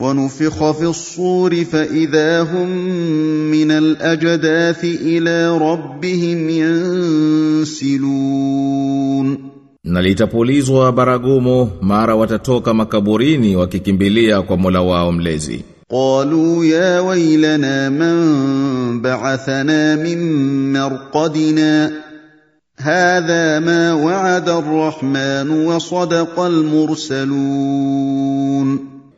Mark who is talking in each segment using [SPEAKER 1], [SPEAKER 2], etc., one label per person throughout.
[SPEAKER 1] ونفخ في الصور فإذا هم من الأجداث إلى ربهم ينسلون.
[SPEAKER 2] Na litapulizwa baragumu mara watatoka makaburini wakikimbilia kwa Mola wao mlezi.
[SPEAKER 1] قالوا يا ويلنا من بعثنا من مرقدنا. هذا ما وعد الرحمن وصدق المرسلون.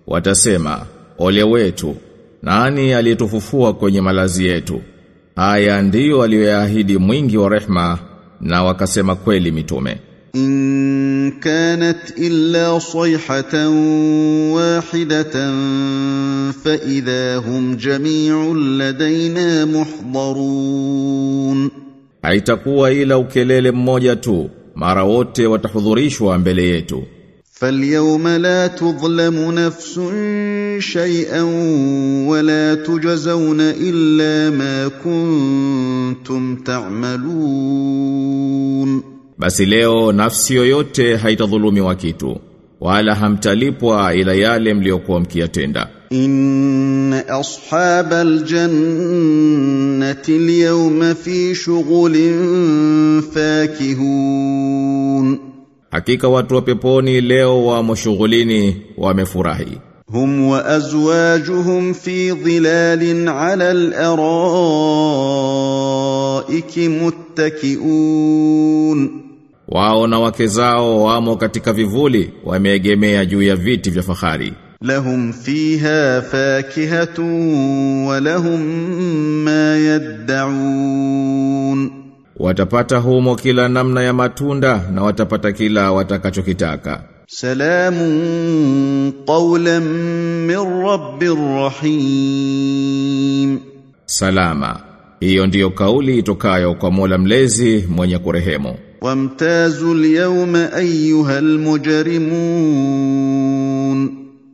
[SPEAKER 2] Watasema, ole wetu, nani aliyetufufua kwenye malazi yetu? Haya ndiyo aliyoyaahidi mwingi wa rehma na wakasema kweli mitume.
[SPEAKER 1] In kanat illa sayhatan wahidatan fa idha hum jami'un ladaina muhdharun,
[SPEAKER 2] haitakuwa ila ukelele mmoja tu, mara wote watahudhurishwa mbele yetu.
[SPEAKER 1] فاليوم لا تظلم نفس شيئا ولا تجزون إلا ما كنتم تعملون
[SPEAKER 2] Basi leo nafsi yoyote haitadhulumiwa kitu, wala hamtalipwa ila yale mliokuwa mkiyatenda.
[SPEAKER 1] إن أصحاب الجنة اليوم في شغل فاكهون
[SPEAKER 2] Hakika watu wa peponi leo wamo shughulini wamefurahi.
[SPEAKER 1] Hum wa azwajuhum fi dhilalin ala al-araiki muttakiun.
[SPEAKER 2] Wao na wake zao wamo katika vivuli wameegemea juu ya viti vya fahari.
[SPEAKER 1] Lahum fiha fakihatun wa lahum ma yad'un
[SPEAKER 2] Watapata humo kila namna ya matunda na watapata kila watakachokitaka.
[SPEAKER 1] Salamu qawlan min rabbir rahim.
[SPEAKER 2] Salama. Hiyo ndiyo kauli itokayo kwa Mola mlezi mwenye kurehemu.
[SPEAKER 1] Wamtazu al-yawma ayyuha al-mujrimun.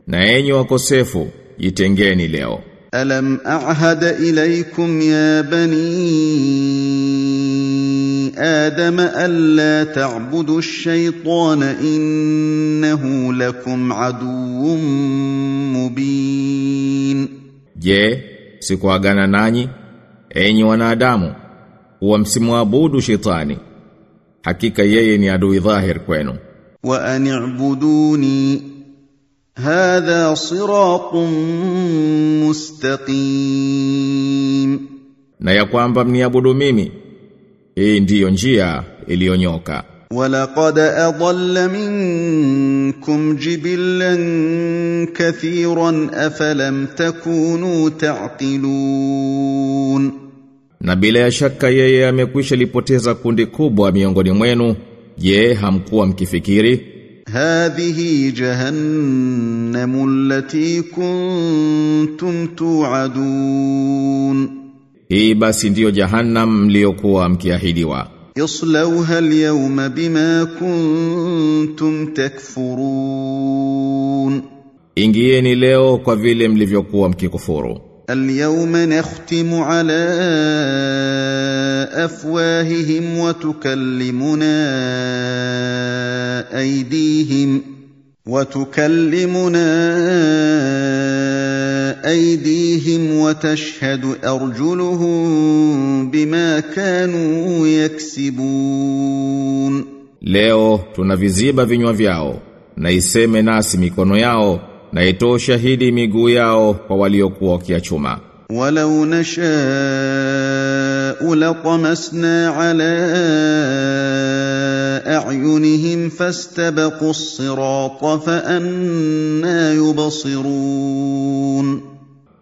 [SPEAKER 2] Na enyi wakosefu, jitengeni leo.
[SPEAKER 1] Alam a'hada ilaykum ya bani آدم ألا تعبدوا الشيطان إنه لكم عدو مبين
[SPEAKER 2] Je, sikuagana nanyi enyi wanadamu kuwa msimwabudu shetani hakika yeye ni adui dhahir kwenu
[SPEAKER 1] وأن اعبدوني هذا صراط مستقيم
[SPEAKER 2] na ya kwamba mniabudu mimi hii ndiyo njia iliyonyoka
[SPEAKER 1] ولقد أضل منكم جبلا كثيرا أفلم تكونوا تعقلون
[SPEAKER 2] na bila ya shaka yeye amekwisha lipoteza kundi kubwa miongoni mwenu je hamkuwa mkifikiri
[SPEAKER 1] هذه جهنم التي كنتم توعدون
[SPEAKER 2] Hii basi ndiyo jahannam mliokuwa mkiahidiwa.
[SPEAKER 1] Yuslawha alyawma bima kuntum takfurun.
[SPEAKER 2] Ingieni leo kwa vile mlivyokuwa mkikufuru.
[SPEAKER 1] Alyawma nakhtimu ala afwahihim wa tukallimuna aydihim وتكلمنا ايديهم وتشهد ارجلهم بما كانوا يكسبون
[SPEAKER 2] Leo tunaviziba vinywa vyao na iseme nasi mikono yao na itoe shahidi miguu yao kwa waliokuwa wakiachuma.
[SPEAKER 1] ولو نشاء لطمسنا على اعينهم فاستبقوا الصراط فانى يبصرون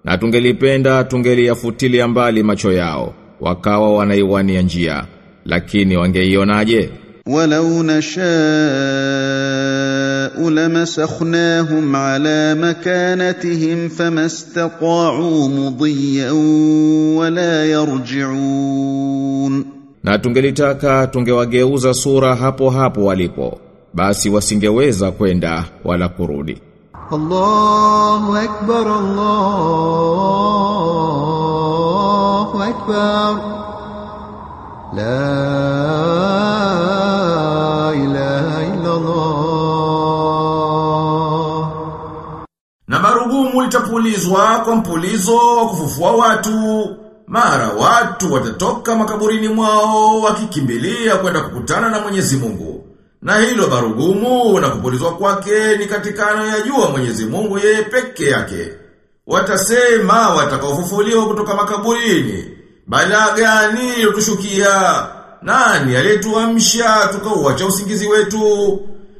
[SPEAKER 2] Na tungelipenda tungeliyafutilia mbali macho yao wakawa wanaiwania njia lakini wangeionaje?
[SPEAKER 1] ولو نشاء لمسخناهم على مكانتهم فما استطاعوا مضيا ولا يرجعون
[SPEAKER 2] Na tungelitaka tungewageuza sura hapo hapo walipo basi wasingeweza kwenda wala kurudi.
[SPEAKER 3] الله أكبر الله أكبر لا إله إلا الله
[SPEAKER 2] litapulizwa kwa mpulizo wa kufufua watu. Mara watu watatoka makaburini mwao wakikimbilia kwenda kukutana na Mwenyezi Mungu. Na hilo barugumu na kupulizwa kwake ni katika jua Mwenyezi Mungu yeye peke yake. Watasema watakaofufuliwa kutoka makaburini. Bala gani iliyotushukia? Nani aliyetuamsha tukauacha usingizi wetu?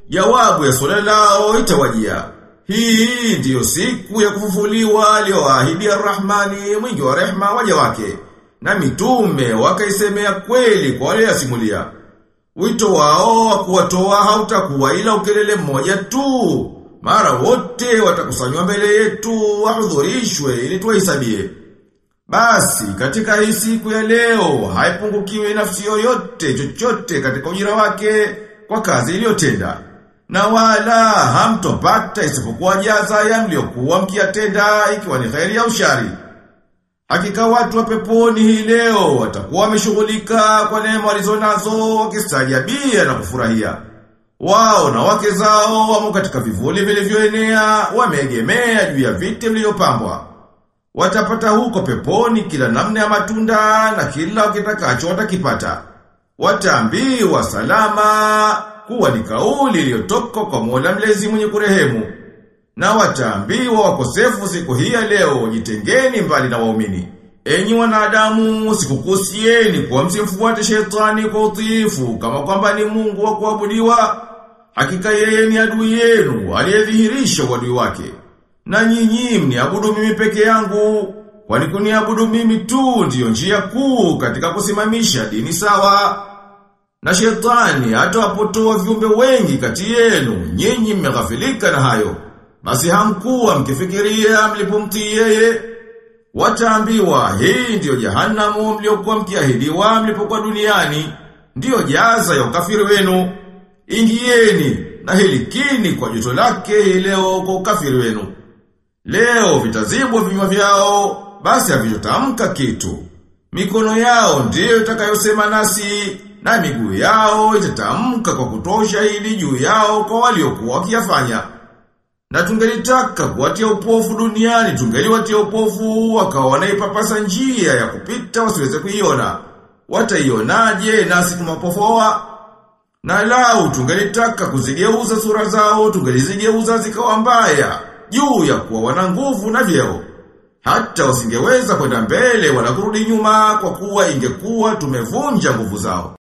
[SPEAKER 2] Jawabu ya swala lao itawajia. Hii ndiyo siku ya kufufuliwa aliyoahidi Ar-Rahmani mwingi wa rehma waja wake. Na mitume wakaisemea kweli kwa wale yasimulia. Wito wao wa kuwatoa hautakuwa ila ukelele mmoja tu. Mara wote watakusanywa mbele yetu wahudhurishwe ili tuwahesabie. Basi katika hii siku ya leo haipungukiwi nafsi yoyote chochote katika ujira wake kwa kazi iliyotenda. Na wala hamtopata isipokuwa jaza ya mliokuwa mkiyatenda ikiwa ni kheri ya ushari Hakika watu wa peponi hii leo watakuwa wameshughulika kwa neema walizonazo wakistajabia na kufurahia. Wao na wake zao wamo katika vivuli vilivyoenea wameegemea juu ya viti vilivyopambwa. Watapata huko peponi kila namna ya matunda na kila wakitakacho watakipata. Wataambiwa salama kuwa ni kauli iliyotoka kwa Mola mlezi mwenye kurehemu. Na wataambiwa wakosefu siku hii ya leo jitengeni mbali na waumini. Enyi wanadamu sikukusieni kwa msimfuate shetani kwa utiifu kama kwamba ni Mungu wa kuabudiwa. Hakika yeye ni adui yenu aliyedhihirisha uadui wake. Na nyinyi mniabudu mimi peke yangu, kwani kuniabudu mimi tu ndiyo njia kuu katika kusimamisha dini sawa. Na shetani hata wapotoa viumbe wengi kati yenu, nyinyi mmeghafilika na hayo. Basi hamkuwa mkifikiria mlipomtii yeye. Wataambiwa hii ndiyo jahanamu mliokuwa mkiahidiwa mlipokuwa duniani, ndiyo jaza ya ukafiri wenu. Ingieni na hilikini kwa joto lake leo kwa ukafiri wenu. Leo vitazibwa vinywa vyao, basi havitotamka kitu. Mikono yao ndiyo itakayosema nasi, na miguu yao itatamka kwa kutosha ili juu yao kwa waliokuwa wakiyafanya. Na tungelitaka kuwatia upofu duniani, tungeliwatia upofu, wakawa wanaipapasa njia ya kupita wasiweze kuiona. Wataionaje nasi tumapofoa? Na lau tungelitaka kuzigeuza sura zao, tungelizigeuza zikawa mbaya, juu ya kuwa wana nguvu na vyeo. Hata wasingeweza kwenda mbele wala kurudi nyuma kwa kuwa ingekuwa tumevunja nguvu zao.